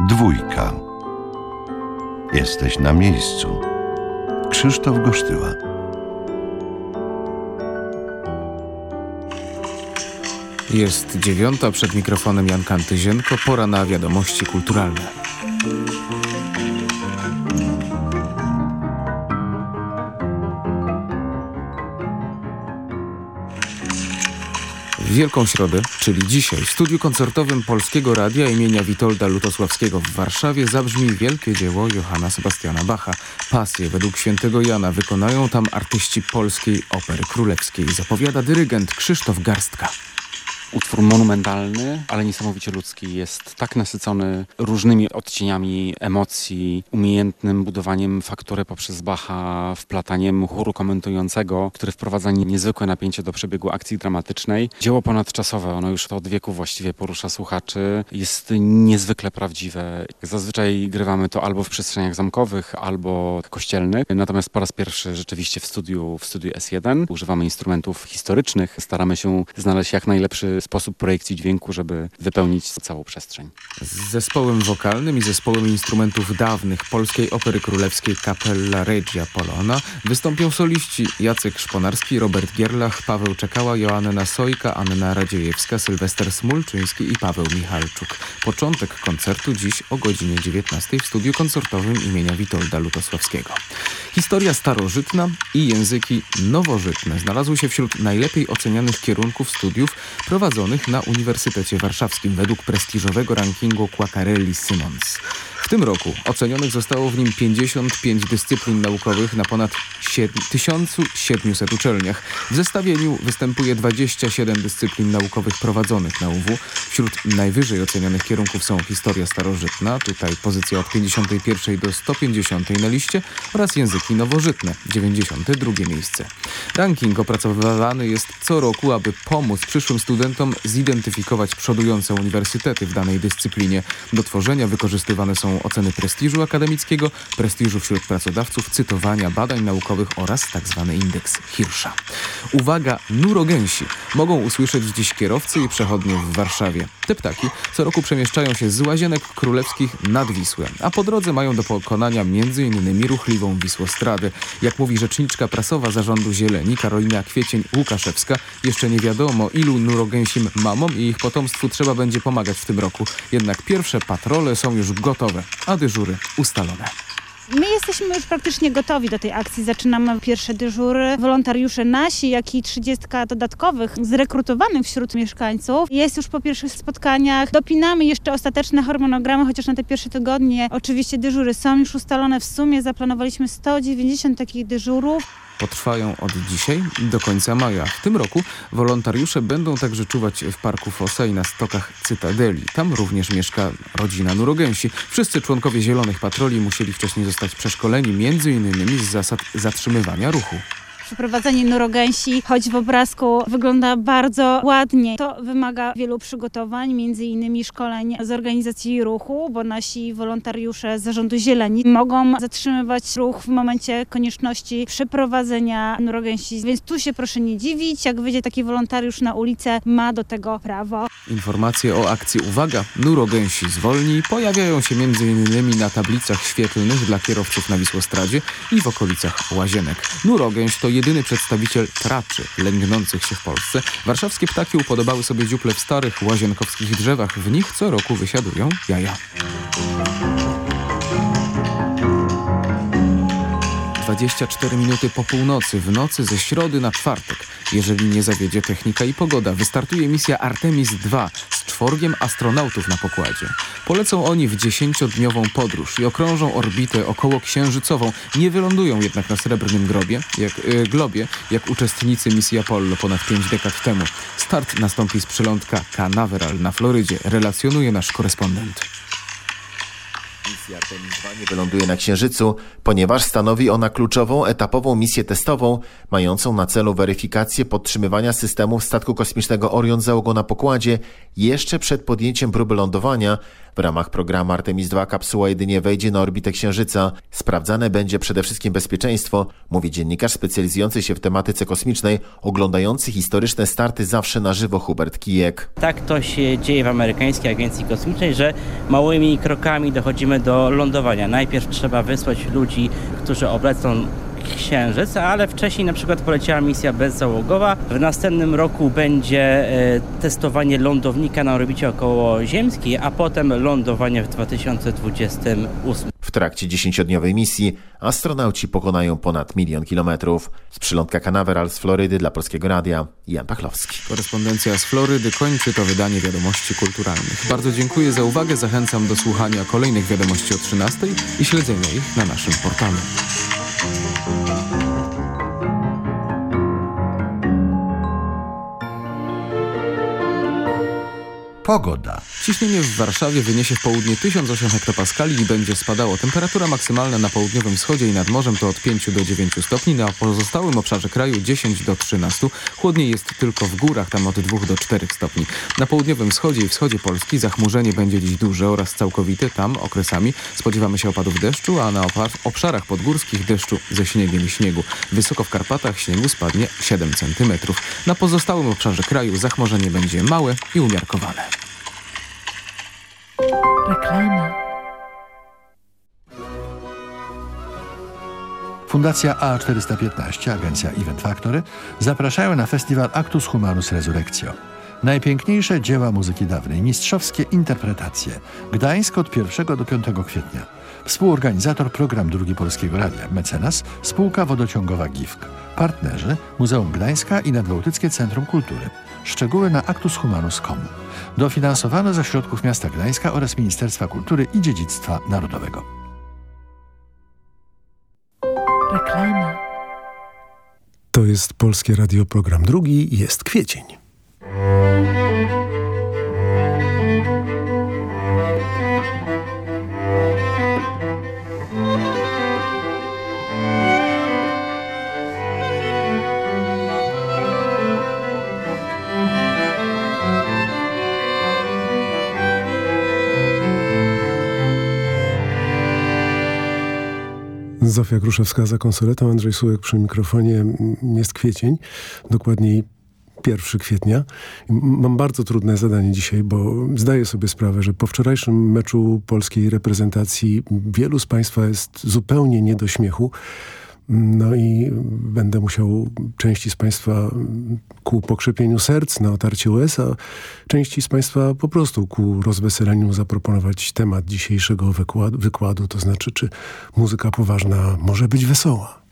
Dwójka. Jesteś na miejscu. Krzysztof Gosztyła. Jest dziewiąta, przed mikrofonem Jan Kantyzienko, pora na wiadomości kulturalne. Wielką Środę, czyli dzisiaj, w studiu koncertowym Polskiego Radia imienia Witolda Lutosławskiego w Warszawie zabrzmi wielkie dzieło Johanna Sebastiana Bacha. Pasję według świętego Jana wykonają tam artyści polskiej opery królewskiej, zapowiada dyrygent Krzysztof Garstka. Utwór monumentalny, ale niesamowicie ludzki. Jest tak nasycony różnymi odcieniami emocji, umiejętnym budowaniem faktury poprzez Bacha, wplataniem chóru komentującego, który wprowadza niezwykłe napięcie do przebiegu akcji dramatycznej. Dzieło ponadczasowe, ono już od wieku właściwie porusza słuchaczy. Jest niezwykle prawdziwe. Zazwyczaj grywamy to albo w przestrzeniach zamkowych, albo kościelnych. Natomiast po raz pierwszy rzeczywiście w studiu, w studiu S1 używamy instrumentów historycznych. Staramy się znaleźć jak najlepszy sposób projekcji dźwięku, żeby wypełnić całą przestrzeń. Z zespołem wokalnym i zespołem instrumentów dawnych Polskiej Opery Królewskiej Capella Regia Polona wystąpią soliści Jacek Szponarski, Robert Gierlach, Paweł Czekała, Joanna Sojka, Anna Radziejewska, Sylwester Smulczyński i Paweł Michalczuk. Początek koncertu dziś o godzinie 19 w studiu koncertowym imienia Witolda Lutosławskiego. Historia starożytna i języki nowożytne znalazły się wśród najlepiej ocenianych kierunków studiów prowadzonych na Uniwersytecie Warszawskim według prestiżowego rankingu Quaccarelli Simons. W tym roku ocenionych zostało w nim 55 dyscyplin naukowych na ponad 1700 uczelniach. W zestawieniu występuje 27 dyscyplin naukowych prowadzonych na UW. Wśród najwyżej ocenionych kierunków są historia starożytna, tutaj pozycja od 51 do 150 na liście oraz języki nowożytne, 92 miejsce. Ranking opracowywany jest co roku, aby pomóc przyszłym studentom zidentyfikować przodujące uniwersytety w danej dyscyplinie. Do tworzenia wykorzystywane są oceny prestiżu akademickiego, prestiżu wśród pracodawców, cytowania badań naukowych oraz tzw. indeks Hirscha. Uwaga, nurogęsi mogą usłyszeć dziś kierowcy i przechodnie w Warszawie. Te ptaki co roku przemieszczają się z Łazienek Królewskich nad Wisłę, a po drodze mają do pokonania m.in. ruchliwą Wisłostradę. Jak mówi rzeczniczka prasowa zarządu Zieleni Karolina Kwiecień-Łukaszewska, jeszcze nie wiadomo ilu nurogęsim mamom i ich potomstwu trzeba będzie pomagać w tym roku. Jednak pierwsze patrole są już gotowe, a dyżury ustalone. My jesteśmy już praktycznie gotowi do tej akcji. Zaczynamy pierwsze dyżury. Wolontariusze nasi, jak i 30 dodatkowych zrekrutowanych wśród mieszkańców. Jest już po pierwszych spotkaniach. Dopinamy jeszcze ostateczne harmonogramy, chociaż na te pierwsze tygodnie oczywiście dyżury są już ustalone. W sumie zaplanowaliśmy 190 takich dyżurów. Potrwają od dzisiaj do końca maja. W tym roku wolontariusze będą także czuwać w Parku Fosa i na stokach Cytadeli. Tam również mieszka rodzina Nurogęsi. Wszyscy członkowie Zielonych Patroli musieli wcześniej zostać przeszkoleni m.in. z zasad zatrzymywania ruchu. Przeprowadzenie nurogęsi, choć w obrazku wygląda bardzo ładnie, to wymaga wielu przygotowań, między innymi szkoleń z organizacji ruchu, bo nasi wolontariusze z Zarządu Zieleni mogą zatrzymywać ruch w momencie konieczności przeprowadzenia nurogęsi. Więc tu się proszę nie dziwić, jak wyjdzie taki wolontariusz na ulicę, ma do tego prawo. Informacje o akcji Uwaga, Nurogęsi zwolni pojawiają się m.in. na tablicach świetlnych dla kierowców na Wisłostradzie i w okolicach Łazienek. Nurogęś to jedyny przedstawiciel traczy lęgnących się w Polsce. Warszawskie ptaki upodobały sobie dziuple w starych łazienkowskich drzewach. W nich co roku wysiadują jaja. 24 minuty po północy w nocy ze środy na czwartek. Jeżeli nie zawiedzie technika i pogoda, wystartuje misja Artemis II z czworgiem astronautów na pokładzie. Polecą oni w dziesięciodniową podróż i okrążą orbitę około księżycową. Nie wylądują jednak na srebrnym grobie, jak, e, globie, jak uczestnicy misji Apollo ponad pięć dekad temu. Start nastąpi z przylądka Canaveral na Florydzie, relacjonuje nasz korespondent. Misja Artemis II nie wyląduje na Księżycu, ponieważ stanowi ona kluczową etapową misję testową, mającą na celu weryfikację podtrzymywania systemów statku kosmicznego Orion załogą na pokładzie jeszcze przed podjęciem próby lądowania. W ramach programu Artemis II kapsuła jedynie wejdzie na orbitę Księżyca. Sprawdzane będzie przede wszystkim bezpieczeństwo, mówi dziennikarz specjalizujący się w tematyce kosmicznej, oglądający historyczne starty zawsze na żywo Hubert Kijek. Tak to się dzieje w amerykańskiej agencji kosmicznej, że małymi krokami dochodzimy do lądowania. Najpierw trzeba wysłać ludzi, którzy oblecą Księżyc, ale wcześniej na przykład poleciała misja bezzałogowa. W następnym roku będzie e, testowanie lądownika na orbicie okołoziemskiej, a potem lądowanie w 2028. W trakcie dziesięciodniowej misji astronauci pokonają ponad milion kilometrów. Z przylądka Canaveral z Florydy dla Polskiego Radia, Jan Pachlowski. Korespondencja z Florydy kończy to wydanie wiadomości kulturalnych. Bardzo dziękuję za uwagę, zachęcam do słuchania kolejnych wiadomości o 13 i śledzenia ich na naszym portalu. Pogoda. Ciśnienie w Warszawie wyniesie w południe 1008 hektopaskali i będzie spadało. Temperatura maksymalna na południowym wschodzie i nad morzem to od 5 do 9 stopni, na pozostałym obszarze kraju 10 do 13. Chłodniej jest tylko w górach, tam od 2 do 4 stopni. Na południowym wschodzie i wschodzie Polski zachmurzenie będzie dziś duże oraz całkowite. Tam okresami spodziewamy się opadów deszczu, a na obszarach podgórskich deszczu ze śniegiem i śniegu. Wysoko w Karpatach śniegu spadnie 7 cm. Na pozostałym obszarze kraju zachmurzenie będzie małe i umiarkowane. Reklama. Fundacja A415, agencja Event Factory zapraszają na festiwal Actus Humanus Resurrectio. Najpiękniejsze dzieła muzyki dawnej, mistrzowskie interpretacje. Gdańsk od 1 do 5 kwietnia. Współorganizator program Drugi Polskiego Radia, mecenas, spółka wodociągowa GIFK. Partnerzy Muzeum Gdańska i Nadbałtyckie Centrum Kultury. Szczegóły na actushumanus.com. Dofinansowano ze środków miasta Gdańska oraz Ministerstwa Kultury i Dziedzictwa Narodowego. Reklama. To jest Polskie Radio, program drugi, jest kwiecień. Zofia Gruszewska za konsoletą, Andrzej Sułek przy mikrofonie. Jest kwiecień, dokładniej 1 kwietnia. Mam bardzo trudne zadanie dzisiaj, bo zdaję sobie sprawę, że po wczorajszym meczu polskiej reprezentacji wielu z Państwa jest zupełnie nie do śmiechu. No i będę musiał części z Państwa ku pokrzepieniu serc na otarcie łez, a części z Państwa po prostu ku rozweseleniu zaproponować temat dzisiejszego wykładu, wykładu, to znaczy czy muzyka poważna może być wesoła.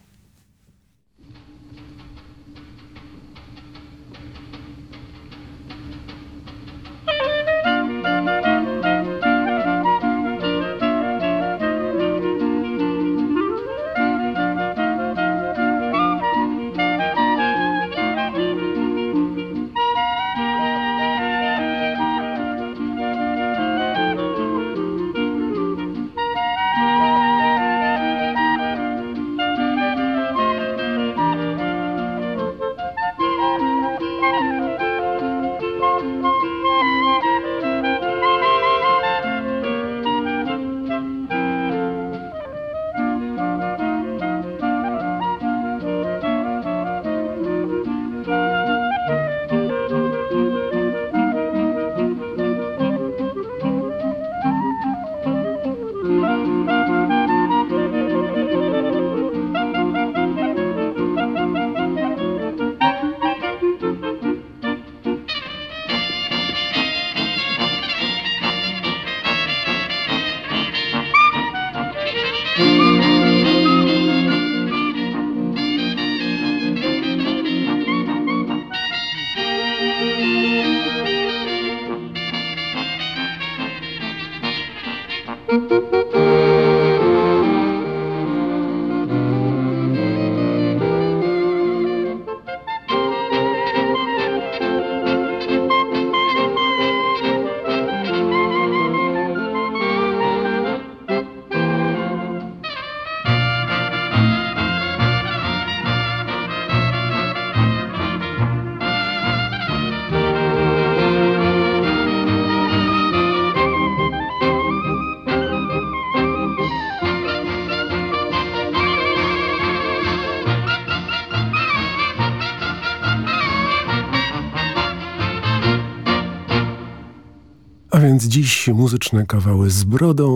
Dziś muzyczne kawały z brodą,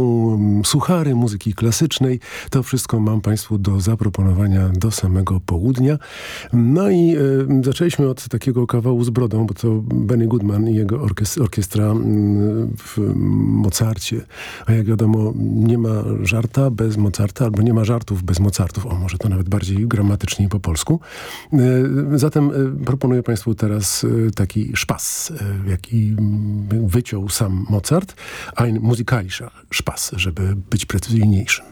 suchary muzyki klasycznej. To wszystko mam Państwu do zaproponowania do samego południa. No i e, zaczęliśmy od takiego kawału z brodą, bo to Benny Goodman i jego orkiestra, orkiestra w Mozarcie. A jak wiadomo, nie ma żarta bez Mozarta, albo nie ma żartów bez Mozartów. O, może to nawet bardziej gramatycznie po polsku. E, zatem e, proponuję Państwu teraz taki szpas, jaki wyciął sam Mozart, ein musikalischer szpas, żeby być precyzyjniejszym.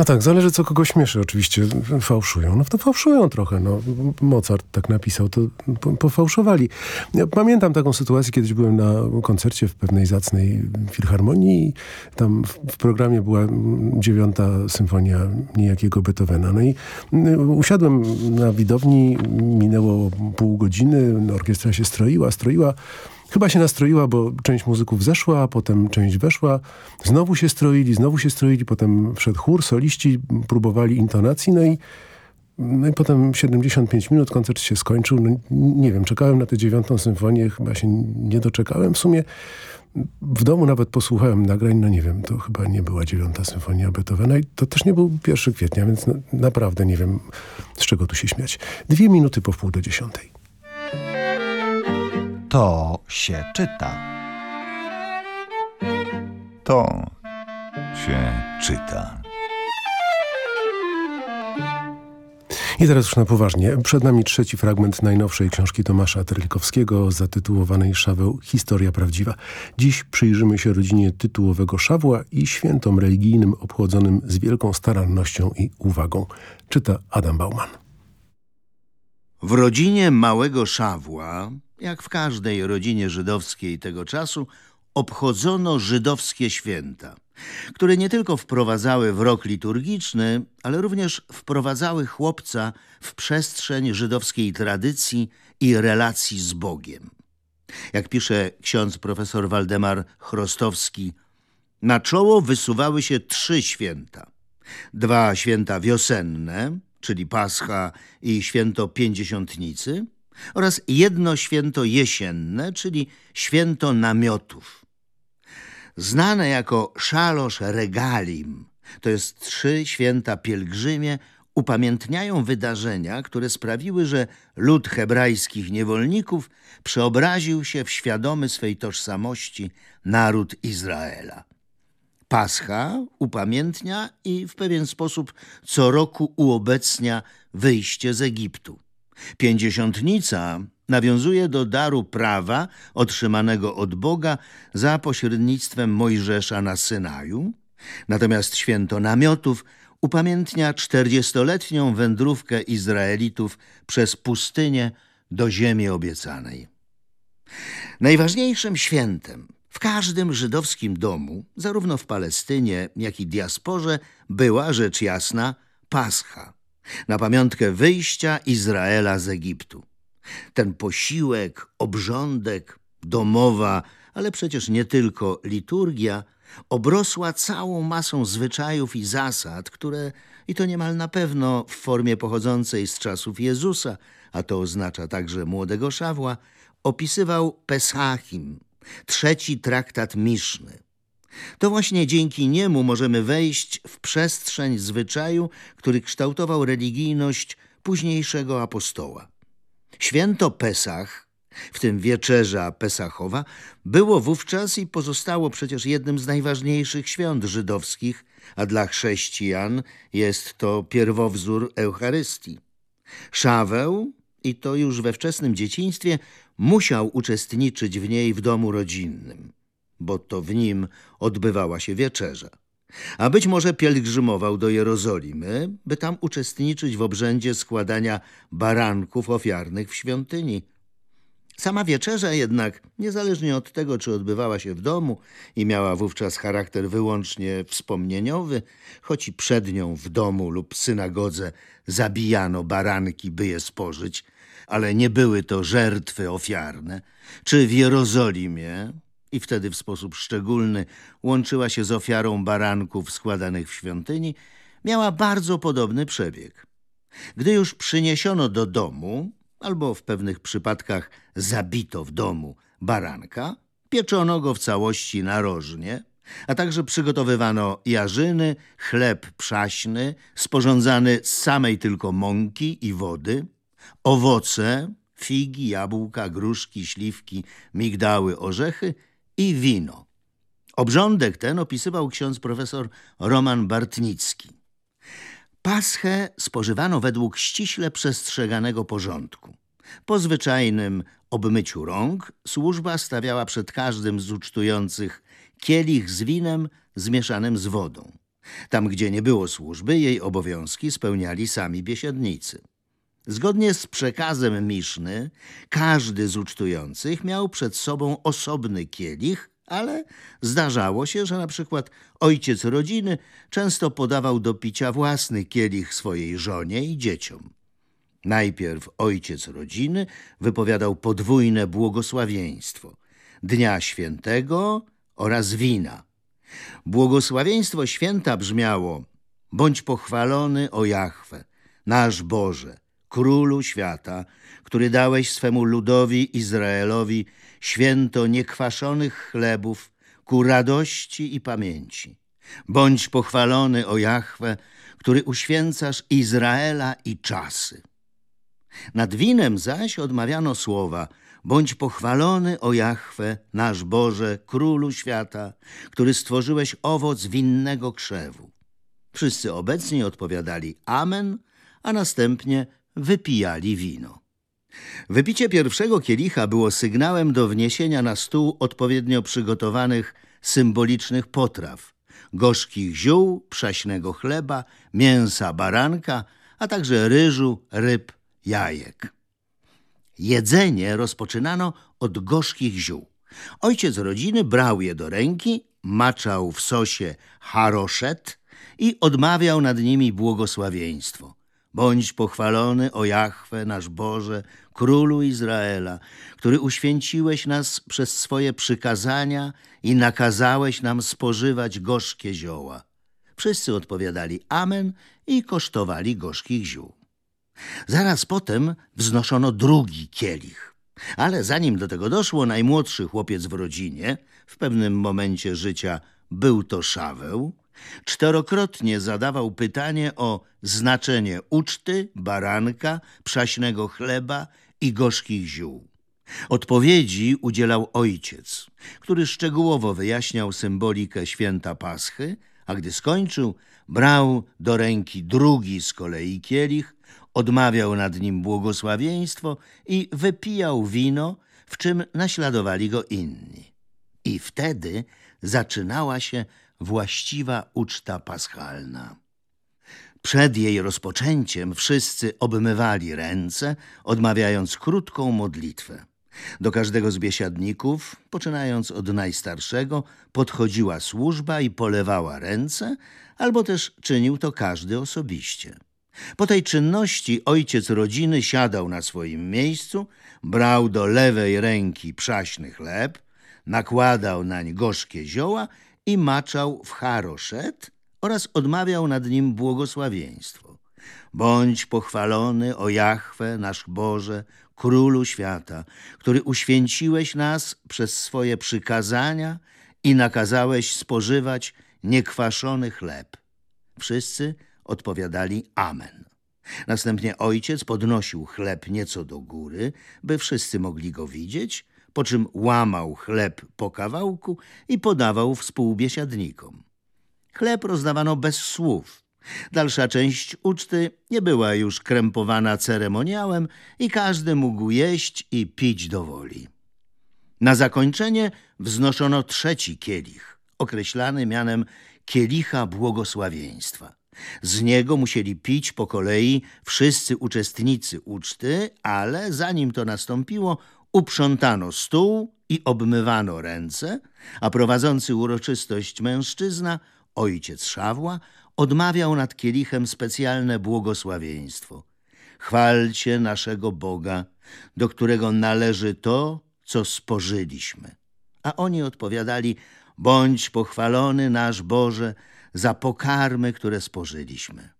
No tak, zależy co kogo śmieszy oczywiście. Fałszują. No to fałszują trochę. No. Mozart tak napisał, to pofałszowali. Ja pamiętam taką sytuację, kiedyś byłem na koncercie w pewnej zacnej filharmonii tam w, programie była dziewiąta symfonia niejakiego Beethovena. No i mm, usiadłem na widowni, minęło pół godziny, orkiestra się stroiła, stroiła. Chyba się nastroiła, bo część muzyków zeszła, potem część weszła. Znowu się stroili, znowu się stroili, potem wszedł chór, soliści, próbowali intonacji, no i, no i potem 75 minut koncert się skończył. No, nie wiem, czekałem na tę dziewiątą symfonię, chyba się nie doczekałem. W sumie w domu nawet posłuchałem nagrań, no nie wiem, to chyba nie była dziewiąta symfonia Beethovena i to też nie był 1 kwietnia, więc no, naprawdę nie wiem, z czego tu się śmiać. Dwie minuty po wpół do dziesiątej. To się czyta. To się czyta. I teraz już na poważnie. Przed nami trzeci fragment najnowszej książki Tomasza Terlikowskiego zatytułowanej Szaweł Historia Prawdziwa. Dziś przyjrzymy się rodzinie tytułowego Szawła i świętom religijnym obchodzonym z wielką starannością i uwagą. Czyta Adam Bauman. W rodzinie małego Szawła jak w każdej rodzinie żydowskiej tego czasu, obchodzono żydowskie święta, które nie tylko wprowadzały w rok liturgiczny, ale również wprowadzały chłopca w przestrzeń żydowskiej tradycji i relacji z Bogiem. Jak pisze ksiądz profesor Waldemar Chrostowski, na czoło wysuwały się trzy święta. Dwa święta wiosenne, czyli Pascha i święto Pięćdziesiątnicy – oraz jedno święto jesienne, czyli święto namiotów. Znane jako szalosz regalim, to jest trzy święta pielgrzymie, upamiętniają wydarzenia, które sprawiły, że lud hebrajskich niewolników przeobraził się w świadomy swej tożsamości naród Izraela. Pascha upamiętnia i w pewien sposób co roku uobecnia wyjście z Egiptu. Pięćdziesiątnica nawiązuje do daru prawa otrzymanego od Boga za pośrednictwem Mojżesza na Synaju, natomiast święto namiotów upamiętnia czterdziestoletnią wędrówkę Izraelitów przez pustynię do ziemi obiecanej. Najważniejszym świętem w każdym żydowskim domu, zarówno w Palestynie, jak i diasporze, była rzecz jasna Pascha na pamiątkę wyjścia Izraela z Egiptu. Ten posiłek, obrządek, domowa, ale przecież nie tylko liturgia, obrosła całą masą zwyczajów i zasad, które, i to niemal na pewno w formie pochodzącej z czasów Jezusa, a to oznacza także młodego Szawła, opisywał Pesachim, trzeci traktat Miszny. To właśnie dzięki niemu możemy wejść w przestrzeń zwyczaju, który kształtował religijność późniejszego apostoła. Święto Pesach, w tym wieczerza Pesachowa, było wówczas i pozostało przecież jednym z najważniejszych świąt żydowskich, a dla chrześcijan jest to pierwowzór Eucharystii. Szaweł, i to już we wczesnym dzieciństwie, musiał uczestniczyć w niej w domu rodzinnym bo to w nim odbywała się wieczerza. A być może pielgrzymował do Jerozolimy, by tam uczestniczyć w obrzędzie składania baranków ofiarnych w świątyni. Sama wieczerza jednak, niezależnie od tego, czy odbywała się w domu i miała wówczas charakter wyłącznie wspomnieniowy, choć i przed nią w domu lub synagodze zabijano baranki, by je spożyć, ale nie były to żertwy ofiarne, czy w Jerozolimie, i wtedy w sposób szczególny łączyła się z ofiarą baranków składanych w świątyni, miała bardzo podobny przebieg. Gdy już przyniesiono do domu, albo w pewnych przypadkach zabito w domu baranka, pieczono go w całości narożnie, a także przygotowywano jarzyny, chleb przaśny, sporządzany z samej tylko mąki i wody, owoce, figi, jabłka, gruszki, śliwki, migdały, orzechy i wino. Obrządek ten opisywał ksiądz profesor Roman Bartnicki. Paschę spożywano według ściśle przestrzeganego porządku. Po zwyczajnym obmyciu rąk służba stawiała przed każdym z ucztujących kielich z winem zmieszanym z wodą. Tam, gdzie nie było służby, jej obowiązki spełniali sami biesiadnicy. Zgodnie z przekazem Miszny, każdy z ucztujących miał przed sobą osobny kielich, ale zdarzało się, że na przykład ojciec rodziny często podawał do picia własny kielich swojej żonie i dzieciom. Najpierw ojciec rodziny wypowiadał podwójne błogosławieństwo Dnia Świętego oraz wina. Błogosławieństwo święta brzmiało: Bądź pochwalony o Jahwe, nasz Boże, Królu świata, który dałeś swemu ludowi Izraelowi święto niekwaszonych chlebów ku radości i pamięci. Bądź pochwalony o Jahwe, który uświęcasz Izraela i czasy. Nad winem zaś odmawiano słowa Bądź pochwalony o Jahwe, nasz Boże, Królu świata, który stworzyłeś owoc winnego krzewu. Wszyscy obecni odpowiadali Amen, a następnie wypijali wino. Wypicie pierwszego kielicha było sygnałem do wniesienia na stół odpowiednio przygotowanych symbolicznych potraw gorzkich ziół, przaśnego chleba, mięsa baranka, a także ryżu, ryb, jajek. Jedzenie rozpoczynano od gorzkich ziół. Ojciec rodziny brał je do ręki, maczał w sosie haroszet i odmawiał nad nimi błogosławieństwo. Bądź pochwalony, o nasz Boże, Królu Izraela, który uświęciłeś nas przez swoje przykazania i nakazałeś nam spożywać gorzkie zioła. Wszyscy odpowiadali Amen i kosztowali gorzkich ziół. Zaraz potem wznoszono drugi kielich. Ale zanim do tego doszło, najmłodszy chłopiec w rodzinie, w pewnym momencie życia był to Szaweł, czterokrotnie zadawał pytanie o znaczenie uczty, baranka, przaśnego chleba i gorzkich ziół. Odpowiedzi udzielał ojciec, który szczegółowo wyjaśniał symbolikę święta Paschy, a gdy skończył, brał do ręki drugi z kolei kielich, odmawiał nad nim błogosławieństwo i wypijał wino, w czym naśladowali go inni. I wtedy zaczynała się właściwa uczta paschalna. Przed jej rozpoczęciem wszyscy obmywali ręce, odmawiając krótką modlitwę. Do każdego z biesiadników, poczynając od najstarszego, podchodziła służba i polewała ręce, albo też czynił to każdy osobiście. Po tej czynności ojciec rodziny siadał na swoim miejscu, brał do lewej ręki przaśny chleb, nakładał nań gorzkie zioła i maczał w haroszet oraz odmawiał nad nim błogosławieństwo. Bądź pochwalony o Jahwe, nasz Boże, Królu świata, który uświęciłeś nas przez swoje przykazania i nakazałeś spożywać niekwaszony chleb. Wszyscy odpowiadali Amen. Następnie ojciec podnosił chleb nieco do góry, by wszyscy mogli go widzieć, po czym łamał chleb po kawałku i podawał współbiesiadnikom. Chleb rozdawano bez słów. Dalsza część uczty nie była już krępowana ceremoniałem i każdy mógł jeść i pić do woli. Na zakończenie wznoszono trzeci kielich, określany mianem kielicha błogosławieństwa. Z niego musieli pić po kolei wszyscy uczestnicy uczty, ale zanim to nastąpiło, uprzątano stół i obmywano ręce, a prowadzący uroczystość mężczyzna, ojciec Szawła, odmawiał nad kielichem specjalne błogosławieństwo. Chwalcie naszego Boga, do którego należy to, co spożyliśmy. A oni odpowiadali, bądź pochwalony nasz Boże, za pokarmy, które spożyliśmy.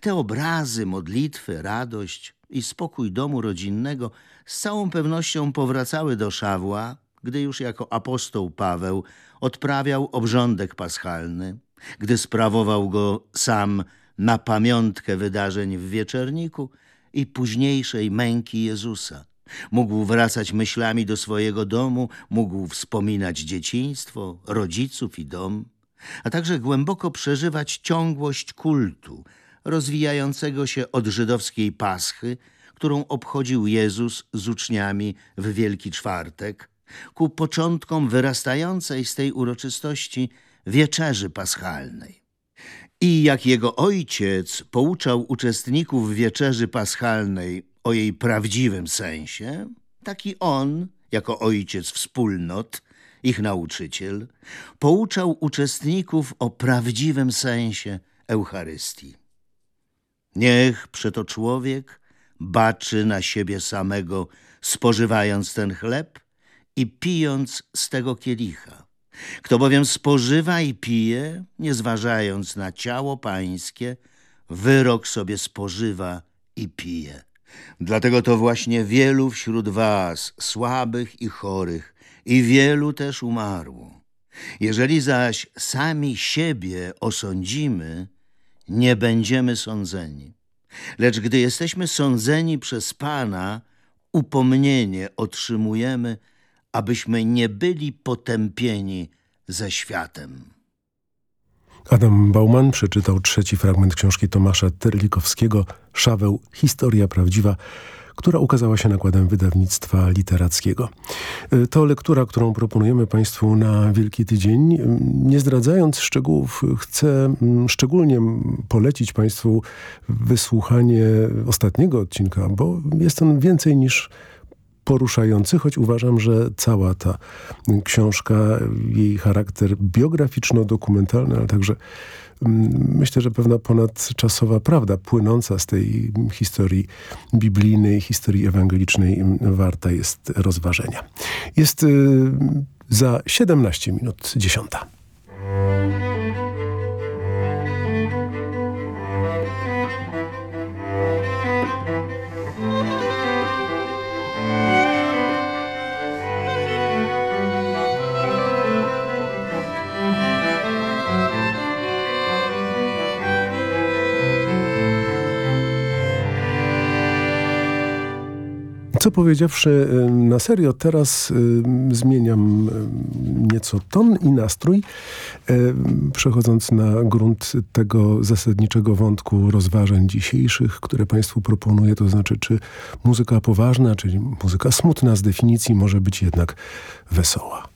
Te obrazy, modlitwy, radość i spokój domu rodzinnego z całą pewnością powracały do Szawła, gdy już jako apostoł Paweł odprawiał obrządek paschalny, gdy sprawował go sam na pamiątkę wydarzeń w wieczerniku i późniejszej męki Jezusa. Mógł wracać myślami do swojego domu, mógł wspominać dzieciństwo, rodziców i dom a także głęboko przeżywać ciągłość kultu rozwijającego się od żydowskiej Paschy, którą obchodził Jezus z uczniami w Wielki Czwartek, ku początkom wyrastającej z tej uroczystości wieczerzy paschalnej. I jak jego ojciec pouczał uczestników wieczerzy paschalnej o jej prawdziwym sensie, taki on, jako ojciec wspólnot, ich nauczyciel, pouczał uczestników o prawdziwym sensie Eucharystii. Niech przeto człowiek baczy na siebie samego, spożywając ten chleb i pijąc z tego kielicha. Kto bowiem spożywa i pije, nie zważając na ciało pańskie, wyrok sobie spożywa i pije. Dlatego to właśnie wielu wśród was, słabych i chorych, i wielu też umarło. Jeżeli zaś sami siebie osądzimy, nie będziemy sądzeni. Lecz gdy jesteśmy sądzeni przez Pana, upomnienie otrzymujemy, abyśmy nie byli potępieni ze światem. Adam Bauman przeczytał trzeci fragment książki Tomasza Terlikowskiego Szaweł Historia Prawdziwa, która ukazała się nakładem wydawnictwa literackiego. Y, to lektura, którą proponujemy Państwu na Wielki Tydzień. Nie zdradzając szczegółów, chcę mm, szczególnie polecić Państwu wysłuchanie ostatniego odcinka, bo jest on więcej niż poruszający, choć uważam, że cała ta książka, jej charakter biograficzno-dokumentalny, ale także myślę, że pewna ponadczasowa prawda płynąca z tej historii biblijnej, historii ewangelicznej mm, warta jest rozważenia. Jest y, za 17 minut dziesiąta. Co powiedziawszy na serio, teraz zmieniam nieco ton i nastrój, przechodząc na grunt tego zasadniczego wątku rozważań dzisiejszych, które Państwu proponuję, to znaczy czy muzyka poważna, czyli muzyka smutna z definicji może być jednak wesoła.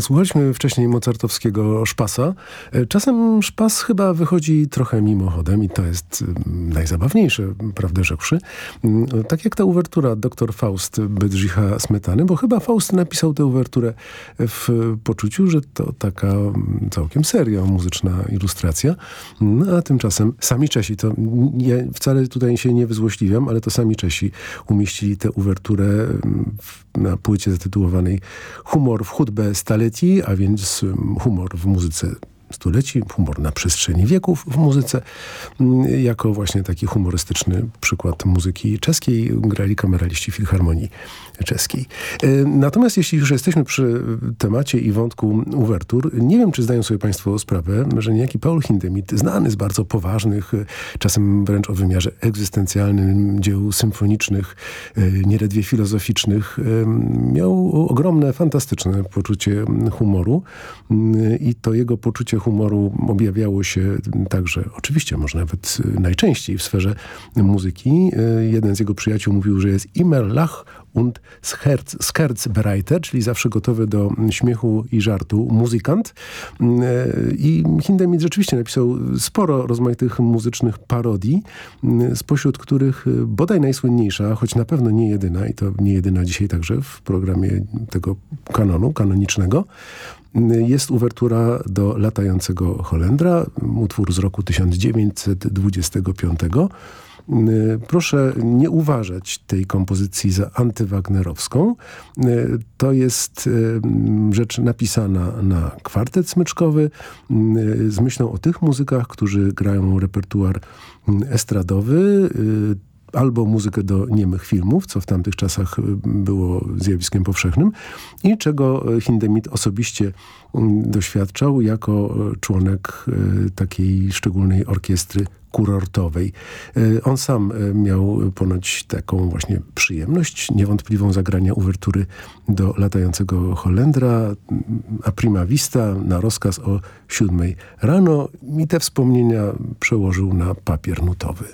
Słuchaliśmy wcześniej mozartowskiego szpasa. E, czasem szpas chyba wychodzi trochę mimochodem i to jest mm, najzabawniejsze, prawdę rzekłszy. Mm, tak jak ta uwertura Dr. Faust Bedrzicha Smetany, bo chyba Faust napisał tę uwerturę w poczuciu, że to taka mm, całkiem serio muzyczna ilustracja. No, a tymczasem sami Czesi, to ja wcale tutaj się nie wyzłośliwiam, ale to sami Czesi umieścili tę uwerturę w, na płycie zatytułowanej Humor w hudbę staleci, a więc humor w muzyce stuleci, humor na przestrzeni wieków w muzyce, mm, jako właśnie taki humorystyczny przykład muzyki czeskiej grali kameraliści Filharmonii Czeskiej. E, natomiast jeśli już jesteśmy przy temacie i wątku uwertur, nie wiem, czy zdają sobie Państwo sprawę, że niejaki Paul Hindemith, znany z bardzo poważnych, czasem wręcz o wymiarze egzystencjalnym dzieł symfonicznych, e, nieledwie filozoficznych, e, miał ogromne, fantastyczne poczucie humoru i to jego poczucie humoru objawiało się także, oczywiście może nawet najczęściej w sferze muzyki. Jeden z jego przyjaciół mówił, że jest immer und Scherzbereiter, czyli zawsze gotowy do śmiechu i żartu muzykant. I Hindemith rzeczywiście napisał sporo rozmaitych muzycznych parodii, spośród których bodaj najsłynniejsza, choć na pewno nie jedyna, i to nie jedyna dzisiaj także w programie tego kanonu, kanonicznego, jest uwertura do Latającego Holendra, utwór z roku 1925. Proszę nie uważać tej kompozycji za antywagnerowską. To jest rzecz napisana na kwartet smyczkowy z myślą o tych muzykach, którzy grają repertuar estradowy, albo muzykę do niemych filmów, co w tamtych czasach y, było zjawiskiem powszechnym i czego y, Hindemith osobiście mm, doświadczał jako y, członek takiej szczególnej orkiestry kurortowej. On sam miał ponoć taką właśnie przyjemność, niewątpliwą zagrania uwertury do latającego Holendra, a prima vista na rozkaz o siódmej rano i te wspomnienia przełożył na papier nutowy.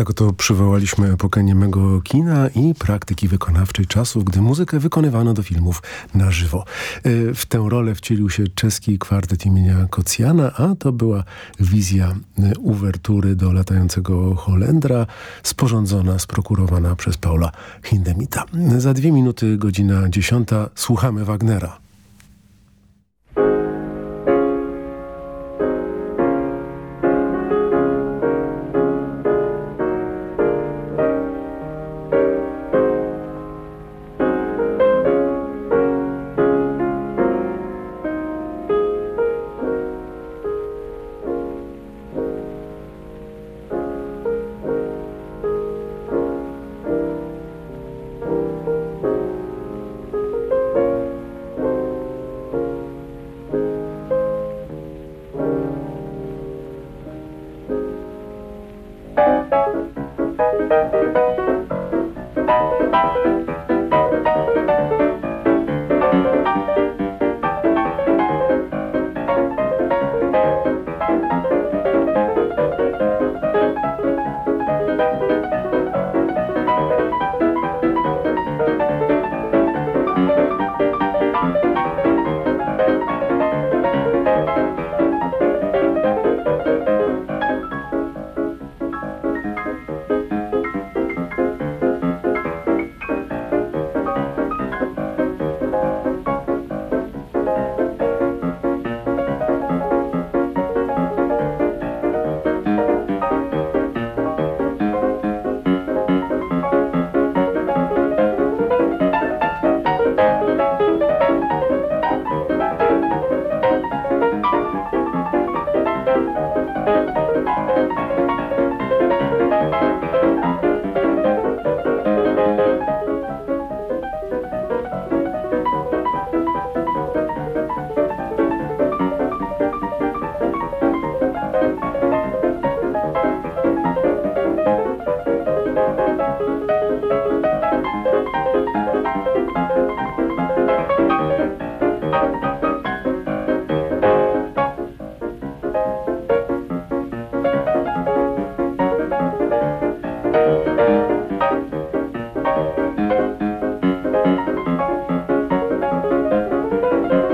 Tak oto przywołaliśmy epokę niemego kina i praktyki wykonawczej czasów, gdy muzykę wykonywano do filmów na żywo. E, w tę rolę wcielił się czeski kwartet imienia Kocjana, a to była wizja e, uwertury do latającego Holendra, sporządzona, sprokurowana przez Paula Hindemita. Za dwie minuty, godzina dziesiąta, słuchamy Wagnera.